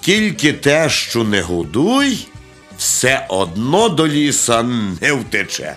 скільки те, що не годуй, все одно до ліса не втече.